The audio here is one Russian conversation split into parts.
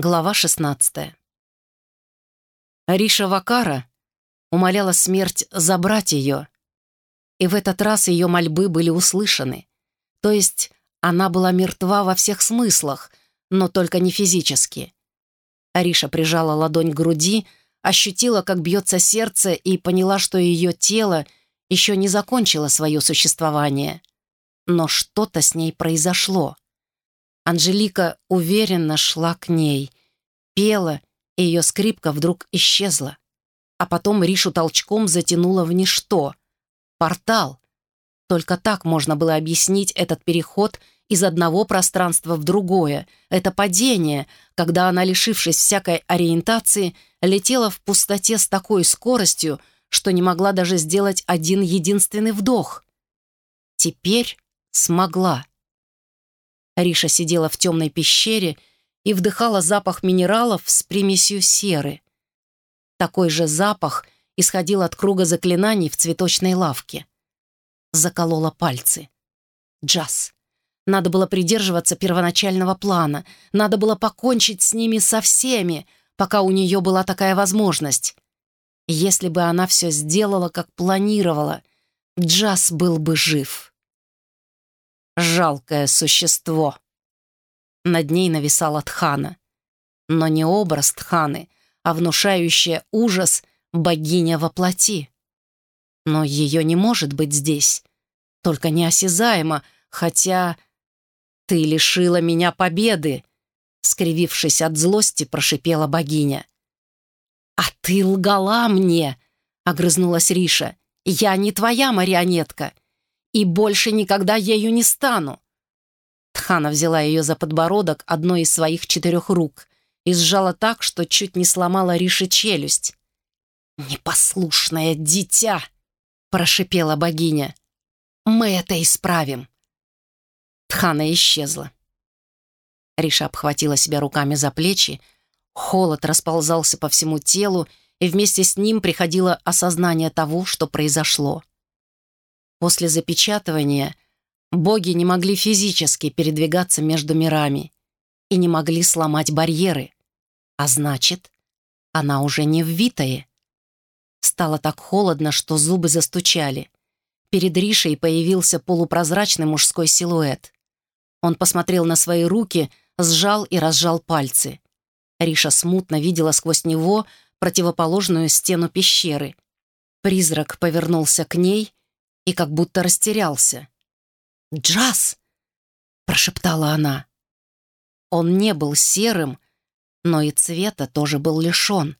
Глава 16. Риша Вакара умоляла смерть забрать ее, и в этот раз ее мольбы были услышаны. То есть она была мертва во всех смыслах, но только не физически. Ариша прижала ладонь к груди, ощутила, как бьется сердце, и поняла, что ее тело еще не закончило свое существование. Но что-то с ней произошло. Анжелика уверенно шла к ней, пела, и ее скрипка вдруг исчезла. А потом Ришу толчком затянуло в ничто. Портал. Только так можно было объяснить этот переход из одного пространства в другое. Это падение, когда она, лишившись всякой ориентации, летела в пустоте с такой скоростью, что не могла даже сделать один единственный вдох. Теперь смогла. Риша сидела в темной пещере и вдыхала запах минералов с примесью серы. Такой же запах исходил от круга заклинаний в цветочной лавке. Заколола пальцы. Джаз. Надо было придерживаться первоначального плана. Надо было покончить с ними со всеми, пока у нее была такая возможность. Если бы она все сделала, как планировала, Джаз был бы жив жалкое существо. Над ней нависала Тхана. Но не образ Тханы, а внушающая ужас богиня во плоти. Но ее не может быть здесь. Только неосязаемо, хотя... «Ты лишила меня победы!» Скривившись от злости, прошипела богиня. «А ты лгала мне!» — огрызнулась Риша. «Я не твоя марионетка и больше никогда ею не стану. Тхана взяла ее за подбородок одной из своих четырех рук и сжала так, что чуть не сломала Риши челюсть. «Непослушное дитя!» — прошипела богиня. «Мы это исправим!» Тхана исчезла. Риша обхватила себя руками за плечи, холод расползался по всему телу, и вместе с ним приходило осознание того, что произошло. После запечатывания боги не могли физически передвигаться между мирами и не могли сломать барьеры. А значит, она уже не в Витае. Стало так холодно, что зубы застучали. Перед Ришей появился полупрозрачный мужской силуэт. Он посмотрел на свои руки, сжал и разжал пальцы. Риша смутно видела сквозь него противоположную стену пещеры. Призрак повернулся к ней и как будто растерялся. «Джаз!» — прошептала она. Он не был серым, но и цвета тоже был лишен.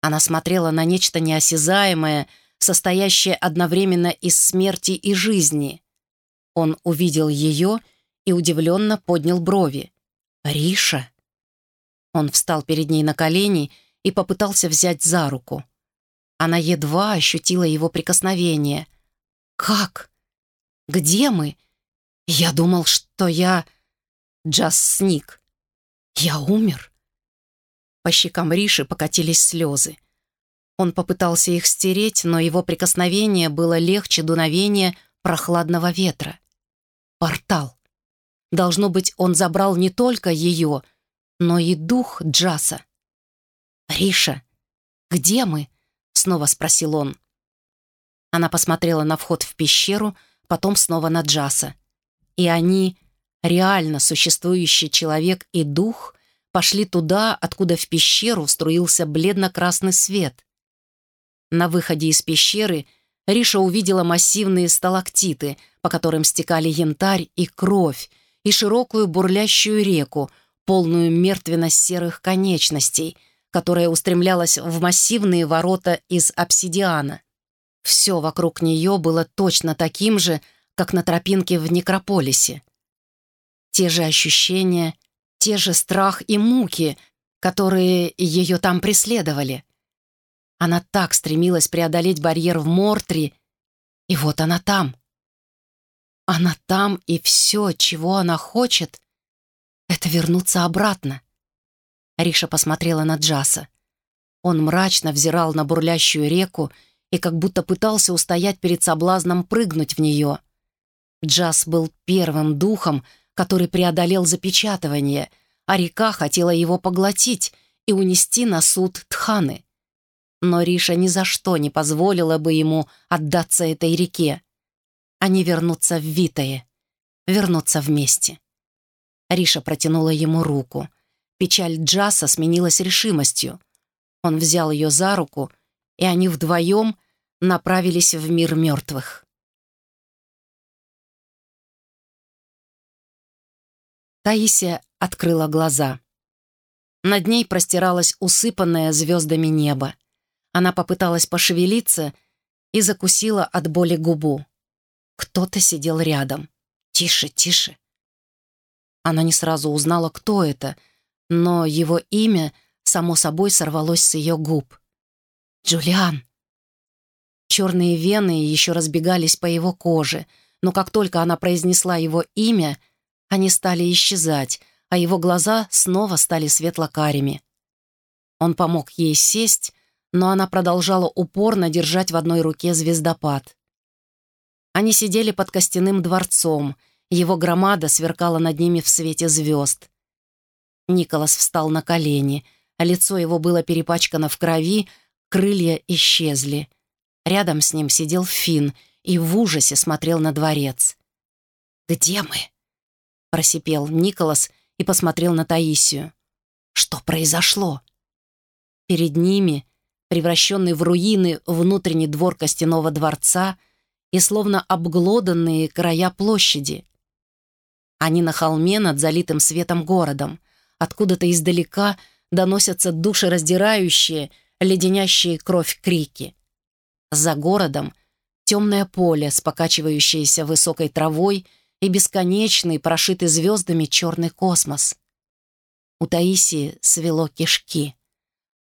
Она смотрела на нечто неосязаемое, состоящее одновременно из смерти и жизни. Он увидел ее и удивленно поднял брови. «Риша!» Он встал перед ней на колени и попытался взять за руку. Она едва ощутила его прикосновение, «Как? Где мы? Я думал, что я... Джаз сник. Я умер?» По щекам Риши покатились слезы. Он попытался их стереть, но его прикосновение было легче дуновения прохладного ветра. Портал. Должно быть, он забрал не только ее, но и дух Джаса. «Риша, где мы?» — снова спросил он. Она посмотрела на вход в пещеру, потом снова на Джаса. И они, реально существующий человек и дух, пошли туда, откуда в пещеру струился бледно-красный свет. На выходе из пещеры Риша увидела массивные сталактиты, по которым стекали янтарь и кровь, и широкую бурлящую реку, полную мертвенно-серых конечностей, которая устремлялась в массивные ворота из обсидиана. Все вокруг нее было точно таким же, как на тропинке в Некрополисе. Те же ощущения, те же страх и муки, которые ее там преследовали. Она так стремилась преодолеть барьер в Мортри, и вот она там. Она там, и все, чего она хочет, это вернуться обратно. Риша посмотрела на Джаса. Он мрачно взирал на бурлящую реку и как будто пытался устоять перед соблазном прыгнуть в нее. Джаз был первым духом, который преодолел запечатывание, а река хотела его поглотить и унести на суд Тханы. Но Риша ни за что не позволила бы ему отдаться этой реке. Они вернутся в Витае, вернутся вместе. Риша протянула ему руку. Печаль Джаса сменилась решимостью. Он взял ее за руку, и они вдвоем направились в мир мертвых. Таисия открыла глаза. Над ней простиралось усыпанное звездами небо. Она попыталась пошевелиться и закусила от боли губу. Кто-то сидел рядом. «Тише, тише!» Она не сразу узнала, кто это, но его имя, само собой, сорвалось с ее губ. «Джулиан!» Черные вены еще разбегались по его коже, но как только она произнесла его имя, они стали исчезать, а его глаза снова стали светло-карими. Он помог ей сесть, но она продолжала упорно держать в одной руке звездопад. Они сидели под костяным дворцом, его громада сверкала над ними в свете звезд. Николас встал на колени, а лицо его было перепачкано в крови, крылья исчезли. Рядом с ним сидел Финн и в ужасе смотрел на дворец. «Где мы?» — просипел Николас и посмотрел на Таисию. «Что произошло?» Перед ними, превращенный в руины внутренний двор костяного дворца и словно обглоданные края площади. Они на холме над залитым светом городом. Откуда-то издалека доносятся душераздирающие, леденящие кровь крики. За городом темное поле с покачивающейся высокой травой и бесконечный, прошитый звездами черный космос. У Таисии свело кишки.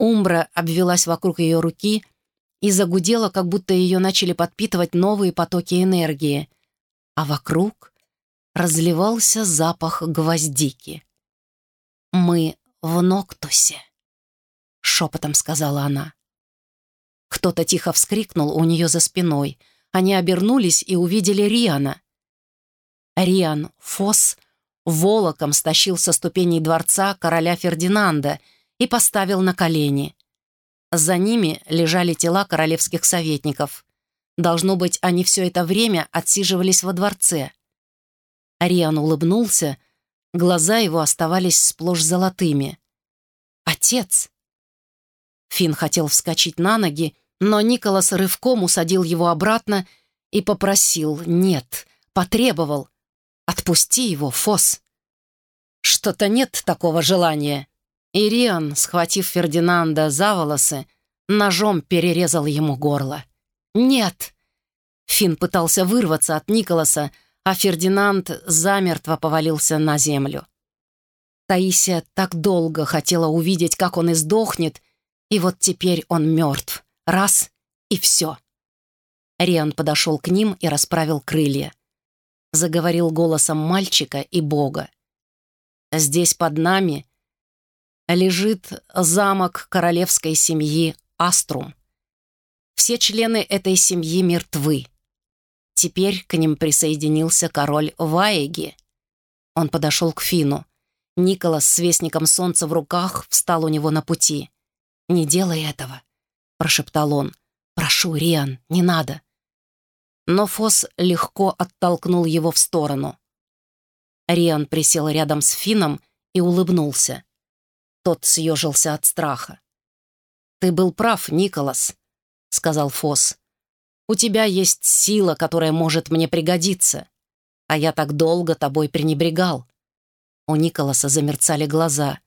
Умбра обвелась вокруг ее руки и загудела, как будто ее начали подпитывать новые потоки энергии. А вокруг разливался запах гвоздики. «Мы в Ноктусе», — шепотом сказала она. Кто-то тихо вскрикнул у нее за спиной. Они обернулись и увидели Риана. Риан Фос волоком стащил со ступеней дворца короля Фердинанда и поставил на колени. За ними лежали тела королевских советников. Должно быть, они все это время отсиживались во дворце. Ариан улыбнулся, глаза его оставались сплошь золотыми. «Отец!» Финн хотел вскочить на ноги, но Николас рывком усадил его обратно и попросил «нет», потребовал «отпусти его, Фос». «Что-то нет такого желания». Ириан, схватив Фердинанда за волосы, ножом перерезал ему горло. «Нет!» Финн пытался вырваться от Николаса, а Фердинанд замертво повалился на землю. Таисия так долго хотела увидеть, как он издохнет, и вот теперь он мертв. Раз — и все. Риан подошел к ним и расправил крылья. Заговорил голосом мальчика и бога. «Здесь под нами лежит замок королевской семьи Аструм. Все члены этой семьи мертвы. Теперь к ним присоединился король Ваеги. Он подошел к Фину. Николас с Вестником Солнца в руках встал у него на пути. «Не делай этого», — прошептал он. «Прошу, Риан, не надо». Но Фос легко оттолкнул его в сторону. Риан присел рядом с Фином и улыбнулся. Тот съежился от страха. «Ты был прав, Николас», — сказал Фос. У тебя есть сила, которая может мне пригодиться. А я так долго тобой пренебрегал». У Николаса замерцали глаза.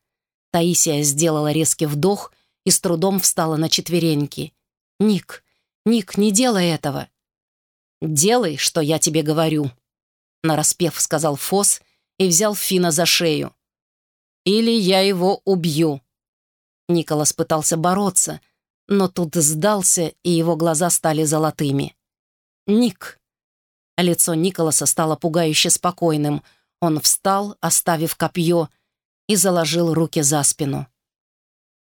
Таисия сделала резкий вдох и с трудом встала на четвереньки. «Ник, Ник, не делай этого!» «Делай, что я тебе говорю», — нараспев сказал Фос и взял Фина за шею. «Или я его убью». Николас пытался бороться, но тут сдался, и его глаза стали золотыми. «Ник!» Лицо Николаса стало пугающе спокойным. Он встал, оставив копье, и заложил руки за спину.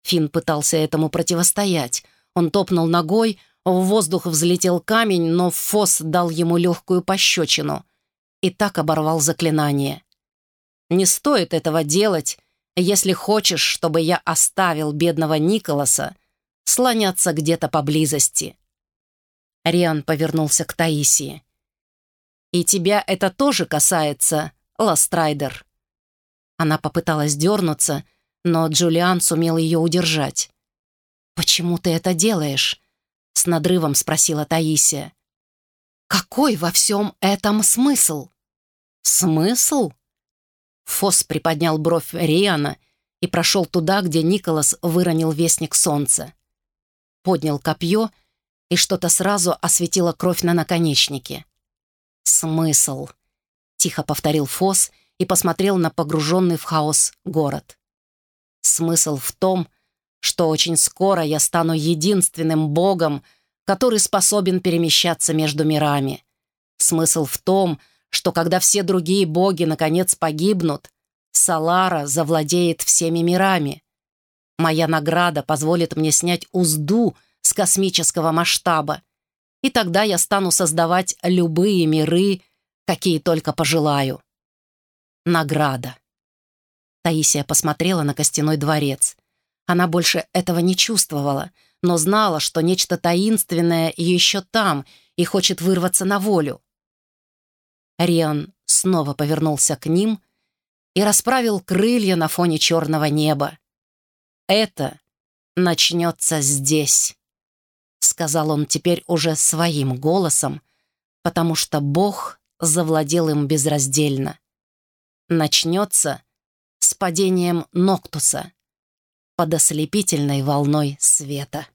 Финн пытался этому противостоять. Он топнул ногой, в воздух взлетел камень, но Фос дал ему легкую пощечину и так оборвал заклинание. «Не стоит этого делать, если хочешь, чтобы я оставил бедного Николаса слоняться где-то поблизости». Риан повернулся к Таисии. «И тебя это тоже касается, Ластрайдер». Она попыталась дернуться, но Джулиан сумел ее удержать. «Почему ты это делаешь?» — с надрывом спросила Таисия. «Какой во всем этом смысл?» «Смысл?» Фос приподнял бровь Риана и прошел туда, где Николас выронил вестник солнца. Поднял копье, и что-то сразу осветило кровь на наконечнике. «Смысл», — тихо повторил Фос и посмотрел на погруженный в хаос город. «Смысл в том, что очень скоро я стану единственным богом, который способен перемещаться между мирами. Смысл в том, что когда все другие боги наконец погибнут, Салара завладеет всеми мирами. Моя награда позволит мне снять узду с космического масштаба, и тогда я стану создавать любые миры, какие только пожелаю. Награда. Таисия посмотрела на костяной дворец. Она больше этого не чувствовала, но знала, что нечто таинственное еще там и хочет вырваться на волю. Риан снова повернулся к ним и расправил крылья на фоне черного неба. «Это начнется здесь», — сказал он теперь уже своим голосом, потому что Бог завладел им безраздельно. «Начнется с падением Ноктуса под ослепительной волной света».